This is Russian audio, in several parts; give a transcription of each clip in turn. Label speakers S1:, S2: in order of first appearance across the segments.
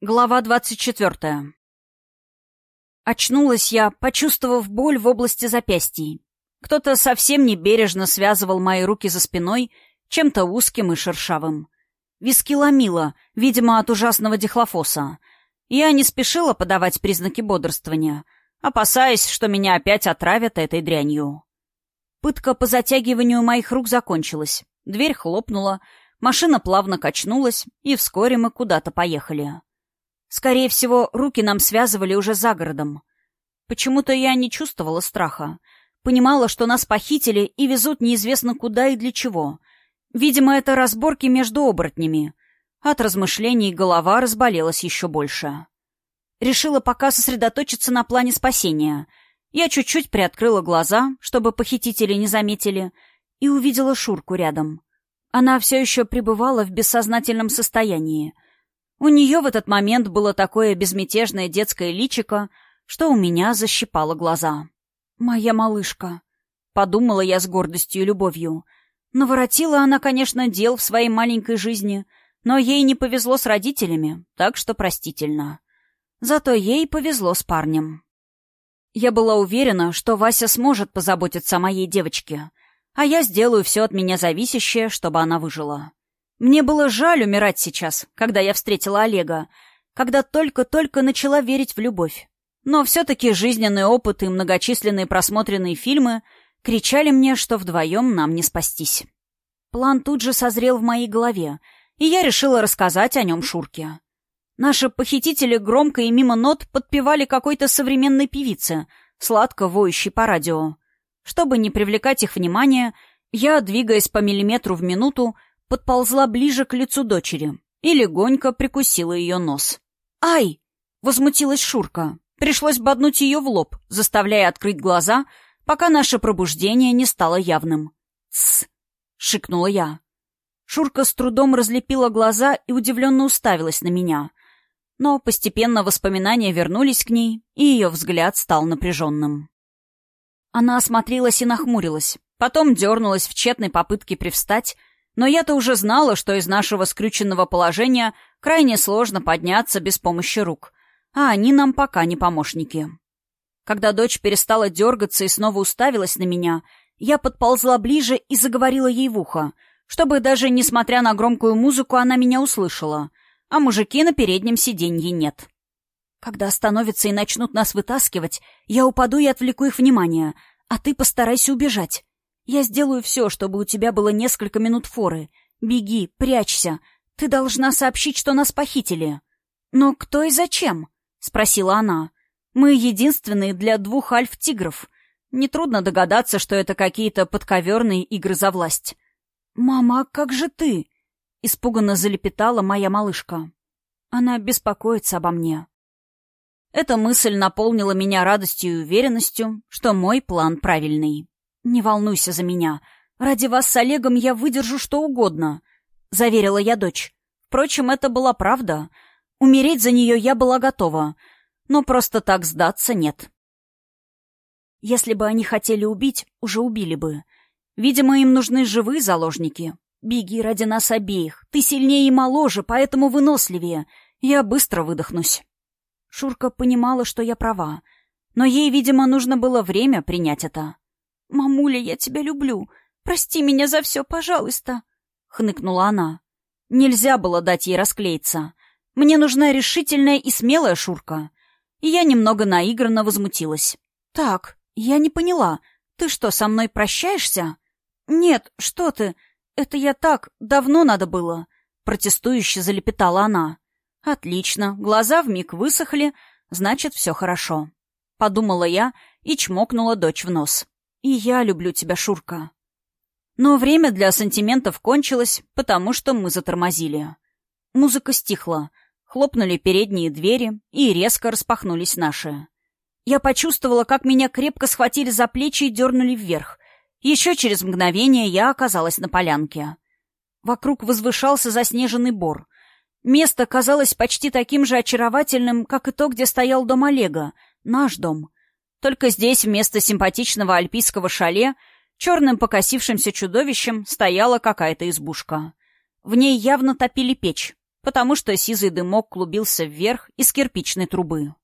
S1: Глава двадцать четвертая. Очнулась я, почувствовав боль в области запястий. Кто-то совсем небережно связывал мои руки за спиной чем-то узким и шершавым. Виски ломило, видимо, от ужасного дихлофоса. Я не спешила подавать признаки бодрствования, опасаясь, что меня опять отравят этой дрянью. Пытка по затягиванию моих рук закончилась. Дверь хлопнула, машина плавно качнулась, и вскоре мы куда-то поехали. Скорее всего, руки нам связывали уже за городом. Почему-то я не чувствовала страха. Понимала, что нас похитили и везут неизвестно куда и для чего. Видимо, это разборки между оборотнями. От размышлений голова разболелась еще больше. Решила пока сосредоточиться на плане спасения. Я чуть-чуть приоткрыла глаза, чтобы похитители не заметили, и увидела Шурку рядом. Она все еще пребывала в бессознательном состоянии — у нее в этот момент было такое безмятежное детское личико, что у меня защипало глаза. «Моя малышка», — подумала я с гордостью и любовью. Наворотила она, конечно, дел в своей маленькой жизни, но ей не повезло с родителями, так что простительно. Зато ей повезло с парнем. Я была уверена, что Вася сможет позаботиться о моей девочке, а я сделаю все от меня зависящее, чтобы она выжила. Мне было жаль умирать сейчас, когда я встретила Олега, когда только-только начала верить в любовь. Но все-таки жизненный опыт и многочисленные просмотренные фильмы кричали мне, что вдвоем нам не спастись. План тут же созрел в моей голове, и я решила рассказать о нем Шурке. Наши похитители громко и мимо нот подпевали какой-то современной певице, сладко воющей по радио. Чтобы не привлекать их внимание, я, двигаясь по миллиметру в минуту, подползла ближе к лицу дочери и легонько прикусила ее нос. «Ай!» — возмутилась Шурка. Пришлось боднуть ее в лоб, заставляя открыть глаза, пока наше пробуждение не стало явным. «Тсс!» — шикнула я. Шурка с трудом разлепила глаза и удивленно уставилась на меня. Но постепенно воспоминания вернулись к ней, и ее взгляд стал напряженным. Она осмотрелась и нахмурилась, потом дернулась в тщетной попытке привстать, но я-то уже знала, что из нашего скрюченного положения крайне сложно подняться без помощи рук, а они нам пока не помощники. Когда дочь перестала дергаться и снова уставилась на меня, я подползла ближе и заговорила ей в ухо, чтобы даже несмотря на громкую музыку она меня услышала, а мужики на переднем сиденье нет. Когда остановятся и начнут нас вытаскивать, я упаду и отвлеку их внимание, а ты постарайся убежать. Я сделаю все, чтобы у тебя было несколько минут форы. Беги, прячься. Ты должна сообщить, что нас похитили». «Но кто и зачем?» — спросила она. «Мы единственные для двух альф-тигров. Нетрудно догадаться, что это какие-то подковерные игры за власть». «Мама, а как же ты?» — испуганно залепетала моя малышка. Она беспокоится обо мне. Эта мысль наполнила меня радостью и уверенностью, что мой план правильный. «Не волнуйся за меня. Ради вас с Олегом я выдержу что угодно», — заверила я дочь. Впрочем, это была правда. Умереть за нее я была готова, но просто так сдаться нет. Если бы они хотели убить, уже убили бы. Видимо, им нужны живые заложники. Беги ради нас обеих. Ты сильнее и моложе, поэтому выносливее. Я быстро выдохнусь. Шурка понимала, что я права. Но ей, видимо, нужно было время принять это. «Мамуля, я тебя люблю. Прости меня за все, пожалуйста», — хныкнула она. Нельзя было дать ей расклеиться. Мне нужна решительная и смелая Шурка. И я немного наигранно возмутилась. «Так, я не поняла. Ты что, со мной прощаешься?» «Нет, что ты. Это я так. Давно надо было», — протестующе залепетала она. «Отлично. Глаза вмиг высохли. Значит, все хорошо». Подумала я и чмокнула дочь в нос. И я люблю тебя, Шурка. Но время для сантиментов кончилось, потому что мы затормозили. Музыка стихла, хлопнули передние двери и резко распахнулись наши. Я почувствовала, как меня крепко схватили за плечи и дернули вверх. Еще через мгновение я оказалась на полянке. Вокруг возвышался заснеженный бор. Место казалось почти таким же очаровательным, как и то, где стоял дом Олега, наш дом. Только здесь вместо симпатичного альпийского шале черным покосившимся чудовищем стояла какая-то избушка. В ней явно топили печь. потому что сизый дымок клубился вверх из кирпичной трубы.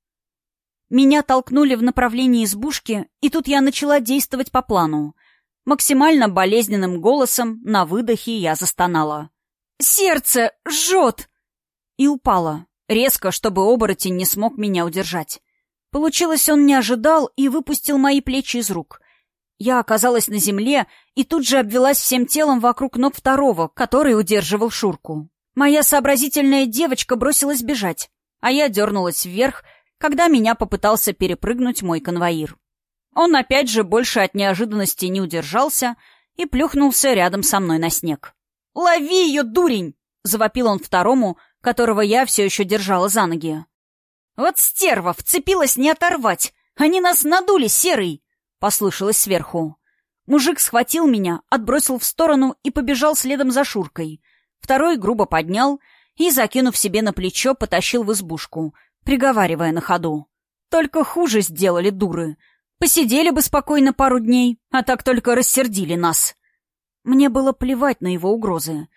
S1: Меня толкнули в направлении избушки, и тут я начала действовать по плану. Максимально болезненным голосом на выдохе я застонала. «Сердце жжет!» И упала, резко, чтобы оборотень не смог меня удержать. Получилось, он не ожидал и выпустил мои плечи из рук. Я оказалась на земле и тут же обвелась всем телом вокруг ног второго, который удерживал Шурку. Моя сообразительная девочка бросилась бежать, а я дернулась вверх, когда меня попытался перепрыгнуть мой конвоир. Он опять же больше от неожиданности не удержался и плюхнулся рядом со мной на снег. «Лови ее, дурень!» — завопил он второму, которого я все еще держала за ноги. «Вот стерва! Вцепилась не оторвать! Они нас надули, серый!» — послышалось сверху. Мужик схватил меня, отбросил в сторону и побежал следом за Шуркой. Второй грубо поднял и, закинув себе на плечо, потащил в избушку, приговаривая на ходу. «Только хуже сделали, дуры. Посидели бы спокойно пару дней, а так только рассердили нас». Мне было плевать на его угрозы.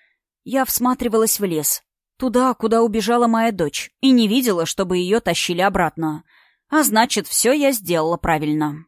S1: Я всматривалась в лес, туда, куда убежала моя дочь, и не видела, чтобы ее тащили обратно. А значит, все я сделала правильно.